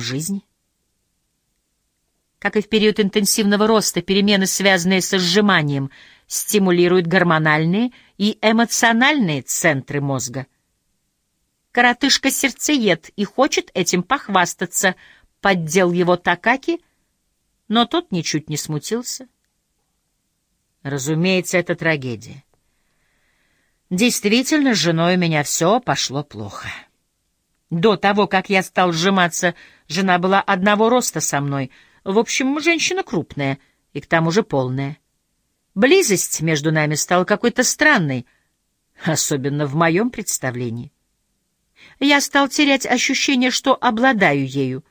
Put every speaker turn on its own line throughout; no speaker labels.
жизни. Как и в период интенсивного роста, перемены, связанные со сжиманием, стимулируют гормональные и эмоциональные центры мозга. Коротышка сердцеед и хочет этим похвастаться, поддел его Такаки, но тот ничуть не смутился. Разумеется, это трагедия. Действительно, с женой у меня все пошло плохо. До того, как я стал сжиматься, жена была одного роста со мной. В общем, женщина крупная и к тому же полная. Близость между нами стала какой-то странной, особенно в моем представлении. Я стал терять ощущение, что обладаю ею.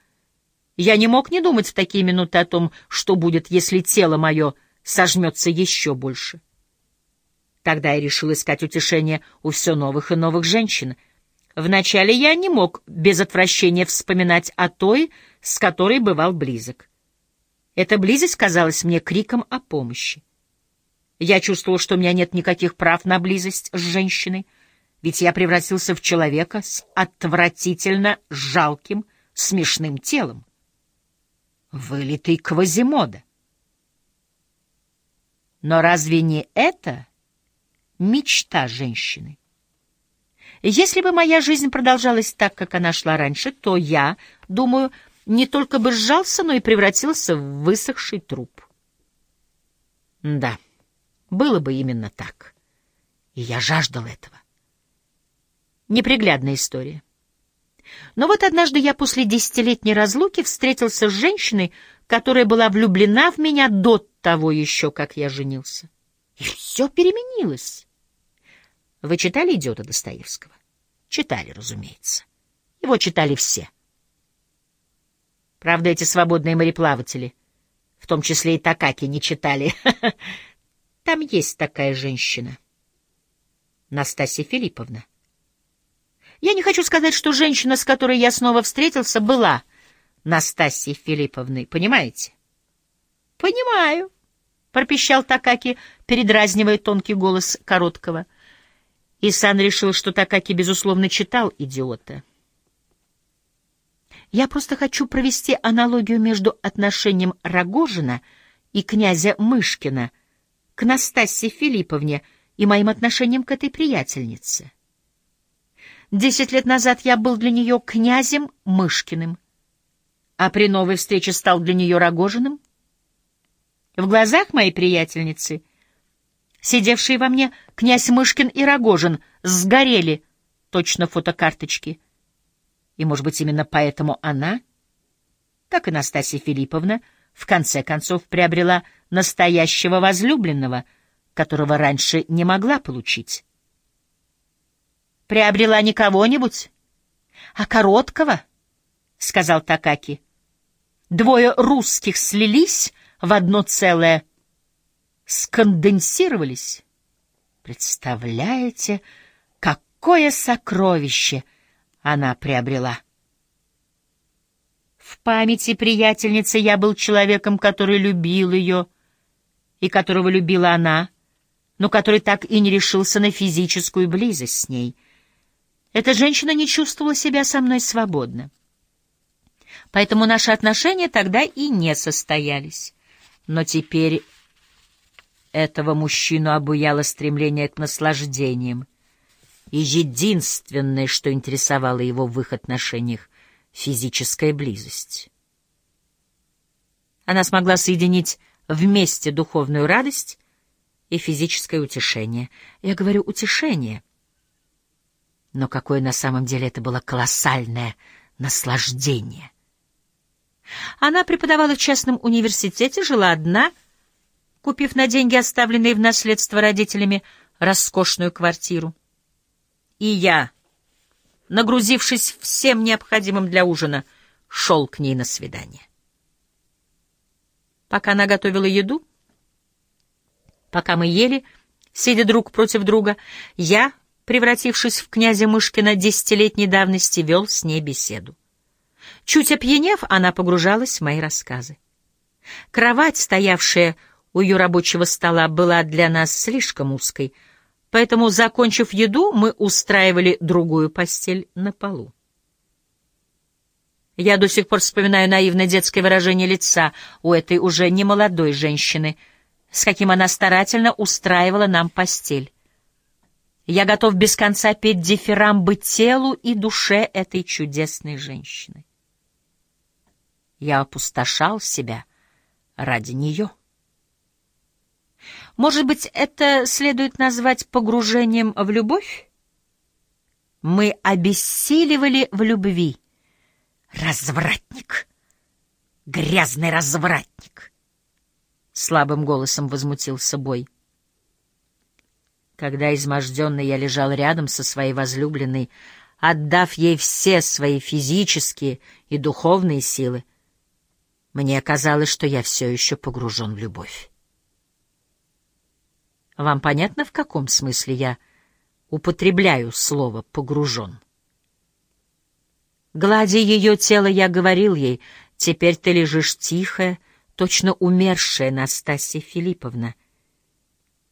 Я не мог не думать в такие минуты о том, что будет, если тело мое сожмется еще больше. Тогда я решил искать утешение у все новых и новых женщин. Вначале я не мог без отвращения вспоминать о той, с которой бывал близок. Эта близость казалась мне криком о помощи. Я чувствовал, что у меня нет никаких прав на близость с женщиной, ведь я превратился в человека с отвратительно жалким, смешным телом. Вылитый Квазимода. Но разве не это мечта женщины? Если бы моя жизнь продолжалась так, как она шла раньше, то я, думаю, не только бы сжался, но и превратился в высохший труп. Да, было бы именно так. И я жаждал этого. Неприглядная история. Но вот однажды я после десятилетней разлуки встретился с женщиной, которая была влюблена в меня до того еще, как я женился. И все переменилось. Вы читали «Идиота» Достоевского? Читали, разумеется. Его читали все. Правда, эти свободные мореплаватели, в том числе и Такаки, не читали. Там есть такая женщина. Настасья Филипповна. Я не хочу сказать, что женщина, с которой я снова встретился, была Настасьей Филипповной, понимаете? — Понимаю, — пропищал Такаки, передразнивая тонкий голос короткого. Исан решил, что Такаки, безусловно, читал «Идиота». Я просто хочу провести аналогию между отношением Рогожина и князя Мышкина к Настасье Филипповне и моим отношением к этой приятельнице. Десять лет назад я был для нее князем Мышкиным, а при новой встрече стал для нее Рогожиным. В глазах моей приятельницы, сидевшие во мне князь Мышкин и Рогожин, сгорели точно фотокарточки. И, может быть, именно поэтому она, как и Настасья Филипповна, в конце концов приобрела настоящего возлюбленного, которого раньше не могла получить приобрела не кого-нибудь, а короткого, — сказал Такаки. Двое русских слились в одно целое, сконденсировались. Представляете, какое сокровище она приобрела! В памяти приятельницы я был человеком, который любил ее, и которого любила она, но который так и не решился на физическую близость с ней — эта женщина не чувствовала себя со мной свободно. Поэтому наши отношения тогда и не состоялись. Но теперь этого мужчину обуяло стремление к наслаждениям. И единственное, что интересовало его в их отношениях — физическая близость. Она смогла соединить вместе духовную радость и физическое утешение. Я говорю «утешение», но какое на самом деле это было колоссальное наслаждение. Она преподавала в частном университете, жила одна, купив на деньги, оставленные в наследство родителями, роскошную квартиру. И я, нагрузившись всем необходимым для ужина, шел к ней на свидание. Пока она готовила еду, пока мы ели, сидя друг против друга, я превратившись в князя Мышкина десятилетней давности, вел с ней беседу. Чуть опьянев, она погружалась в мои рассказы. Кровать, стоявшая у ее рабочего стола, была для нас слишком узкой, поэтому, закончив еду, мы устраивали другую постель на полу. Я до сих пор вспоминаю наивное детское выражение лица у этой уже немолодой женщины, с каким она старательно устраивала нам постель. Я готов без конца петь дифирамбы телу и душе этой чудесной женщины. Я опустошал себя ради нее. Может быть, это следует назвать погружением в любовь? Мы обессиливали в любви. Развратник! Грязный развратник! Слабым голосом возмутился Бой. Когда изможденный я лежал рядом со своей возлюбленной, отдав ей все свои физические и духовные силы, мне казалось, что я все еще погружен в любовь. Вам понятно, в каком смысле я употребляю слово «погружен»? Гладя ее тело, я говорил ей, «Теперь ты лежишь тихая, точно умершая Настасья Филипповна».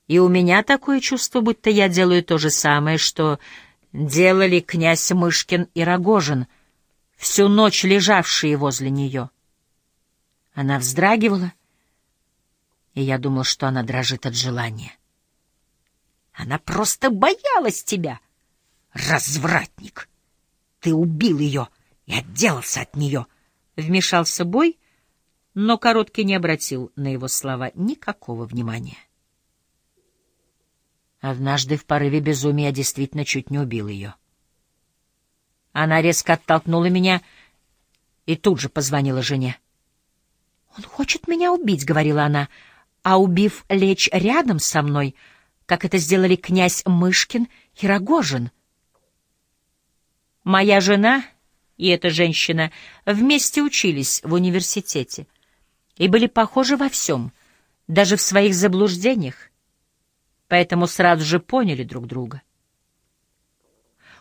И у меня такое чувство, будто я делаю то же самое, что делали князь Мышкин и Рогожин, всю ночь лежавшие возле нее. Она вздрагивала, и я думал, что она дрожит от желания. Она просто боялась тебя, развратник. Ты убил ее и отделался от нее. Вмешался бой, но Короткий не обратил на его слова никакого внимания. Однажды в порыве безумия действительно чуть не убил ее. Она резко оттолкнула меня и тут же позвонила жене. «Он хочет меня убить», — говорила она, — «а убив, лечь рядом со мной, как это сделали князь Мышкин и Рогожин». Моя жена и эта женщина вместе учились в университете и были похожи во всем, даже в своих заблуждениях, поэтому сразу же поняли друг друга.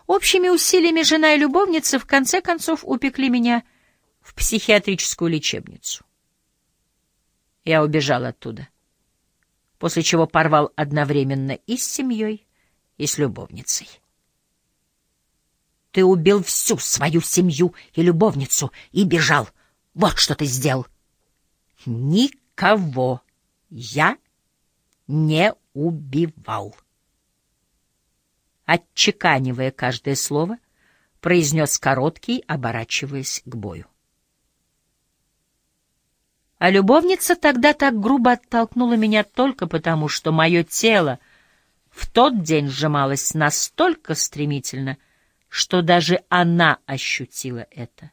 Общими усилиями жена и любовница в конце концов упекли меня в психиатрическую лечебницу. Я убежал оттуда, после чего порвал одновременно и с семьей, и с любовницей. Ты убил всю свою семью и любовницу и бежал. Вот что ты сделал. Никого я не убивал. Отчеканивая каждое слово, произнес короткий, оборачиваясь к бою. А любовница тогда так грубо оттолкнула меня только потому, что мое тело в тот день сжималось настолько стремительно, что даже она ощутила это.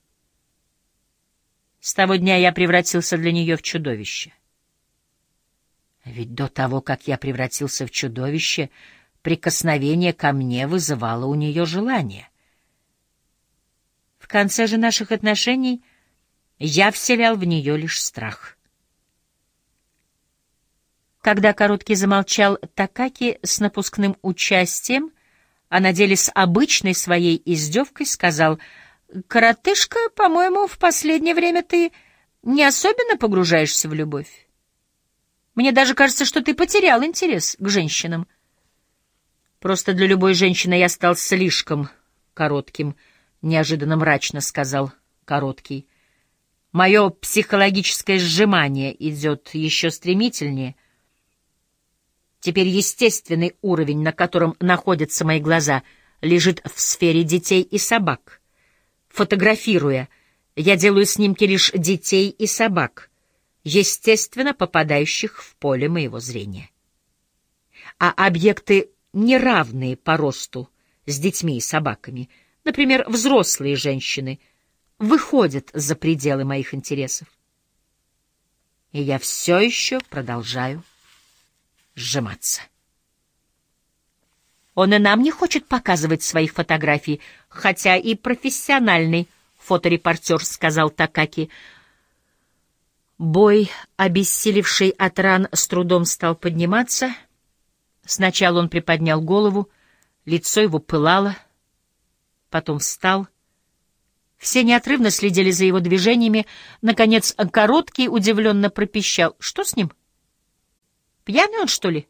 С того дня я превратился для нее в чудовище. Ведь до того, как я превратился в чудовище, прикосновение ко мне вызывало у нее желание. В конце же наших отношений — я вселял в нее лишь страх. Когда Короткий замолчал, Такаки с напускным участием, а на деле с обычной своей издевкой сказал, «Коротышка, по-моему, в последнее время ты не особенно погружаешься в любовь. Мне даже кажется, что ты потерял интерес к женщинам. Просто для любой женщины я стал слишком коротким», — неожиданно мрачно сказал Короткий. Мое психологическое сжимание идет еще стремительнее. Теперь естественный уровень, на котором находятся мои глаза, лежит в сфере детей и собак. Фотографируя, я делаю снимки лишь детей и собак, естественно попадающих в поле моего зрения. А объекты, неравные по росту с детьми и собаками, например, взрослые женщины — выходят за пределы моих интересов. И я все еще продолжаю сжиматься. Он и нам не хочет показывать своих фотографий, хотя и профессиональный фоторепортер, — сказал Такаки. Бой, обессилевший от ран, с трудом стал подниматься. Сначала он приподнял голову, лицо его пылало, потом встал — все неотрывно следили за его движениями. Наконец, короткий удивленно пропищал. «Что с ним? Пьяный он, что ли?»